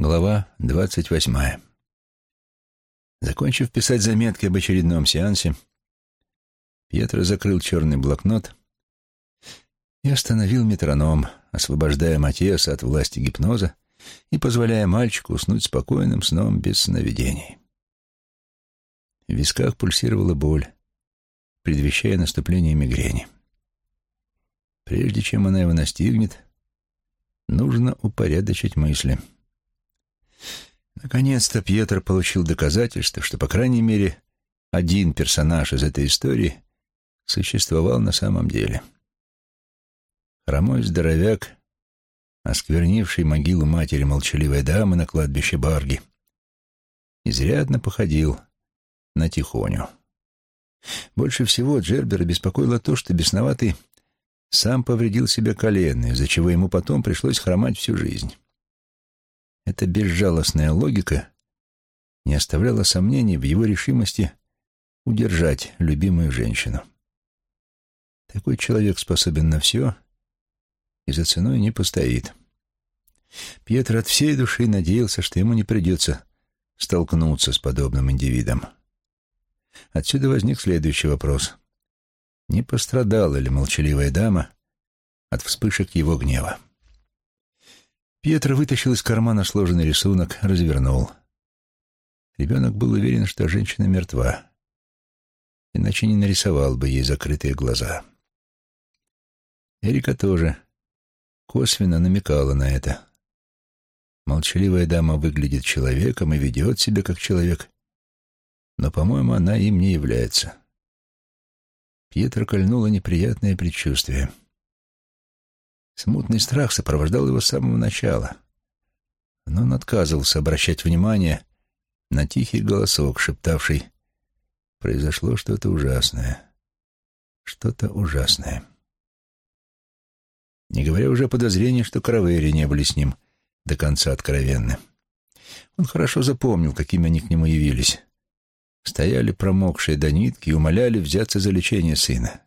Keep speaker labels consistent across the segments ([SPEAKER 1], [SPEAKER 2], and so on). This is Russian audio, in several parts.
[SPEAKER 1] Глава двадцать восьмая. Закончив писать заметки об очередном сеансе, Пьетро закрыл черный блокнот и остановил метроном, освобождая Матиаса от власти гипноза и позволяя мальчику уснуть спокойным сном без сновидений. В висках пульсировала боль, предвещая наступление мигрени. Прежде чем она его настигнет, нужно упорядочить мысли — Наконец-то Пьетро получил доказательство, что, по крайней мере, один персонаж из этой истории существовал на самом деле. Хромой здоровяк, осквернивший могилу матери молчаливой дамы на кладбище Барги, изрядно походил на Тихоню. Больше всего Джербера беспокоило то, что бесноватый сам повредил себе колено, из-за чего ему потом пришлось хромать всю жизнь. Эта безжалостная логика не оставляла сомнений в его решимости удержать любимую женщину. Такой человек способен на все и за ценой не постоит. Пьетро от всей души надеялся, что ему не придется столкнуться с подобным индивидом. Отсюда возник следующий вопрос. Не пострадала ли молчаливая дама от вспышек его гнева? Пьетро вытащил из кармана сложенный рисунок, развернул. Ребенок был уверен, что женщина мертва, иначе не нарисовал бы ей закрытые глаза. Эрика тоже косвенно намекала на это. Молчаливая дама выглядит человеком и ведет себя как человек, но, по-моему, она им не является. Пьетро кольнуло неприятное предчувствие — Смутный страх сопровождал его с самого начала. Но он отказывался обращать внимание на тихий голосок, шептавший «Произошло что-то ужасное, что-то ужасное». Не говоря уже о подозрении, что Каравери не были с ним до конца откровенны. Он хорошо запомнил, какими они к нему явились. Стояли промокшие до нитки и умоляли взяться за лечение сына.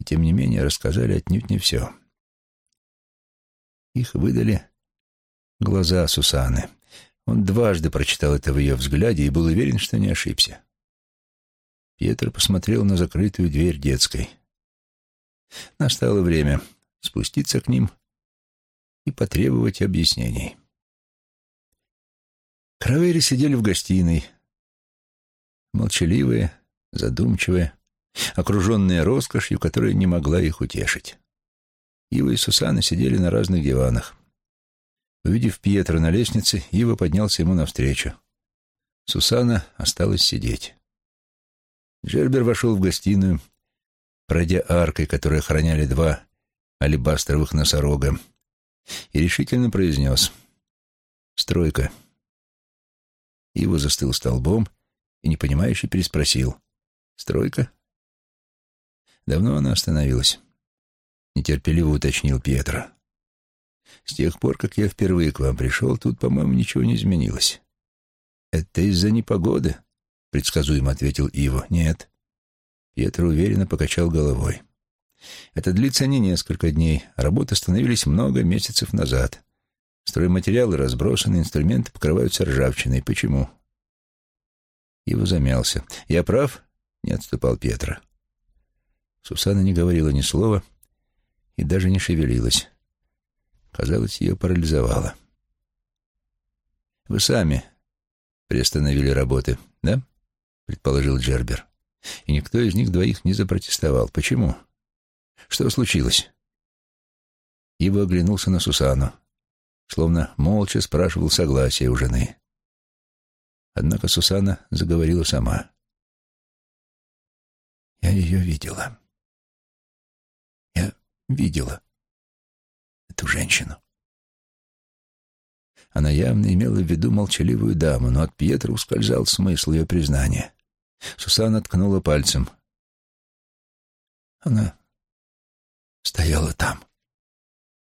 [SPEAKER 1] И тем не менее рассказали отнюдь не все. Их выдали глаза Сусаны. Он дважды прочитал это в ее взгляде и был уверен, что не ошибся. Пьетро посмотрел на закрытую дверь детской. Настало время спуститься к ним и потребовать объяснений. Кравери сидели в гостиной, молчаливые, задумчивые, окруженные роскошью, которая не могла их утешить. Ива и Сусанна сидели на разных диванах. Увидев Пьетро на лестнице, Ива поднялся ему навстречу. Сусанна осталась сидеть. Джербер вошел в гостиную, пройдя аркой, которую охраняли два алебастровых носорога, и решительно произнес «Стройка». Ива застыл столбом и непонимающе переспросил «Стройка?» Давно она остановилась нетерпеливо уточнил Пьетро. «С тех пор, как я впервые к вам пришел, тут, по-моему, ничего не изменилось». «Это из-за непогоды?» — предсказуемо ответил Иво. «Нет». Пьетро уверенно покачал головой. «Это длится не несколько дней. Работы становились много месяцев назад. Стройматериалы разбросаны, инструменты покрываются ржавчиной. Почему?» Иво замялся. «Я прав?» — не отступал Пьетро. Сусана не говорила ни слова, — и даже не шевелилась. Казалось, ее парализовало. «Вы сами приостановили работы, да?» — предположил Джербер. И никто из них двоих не запротестовал. Почему? Что случилось? Ива оглянулся на Сусану, словно молча спрашивал согласия у жены. Однако Сусана заговорила сама. «Я ее видела видела эту женщину. Она явно имела в виду молчаливую даму, но от Пьетра ускользал смысл ее признания. Сусанна ткнула пальцем. Она стояла там.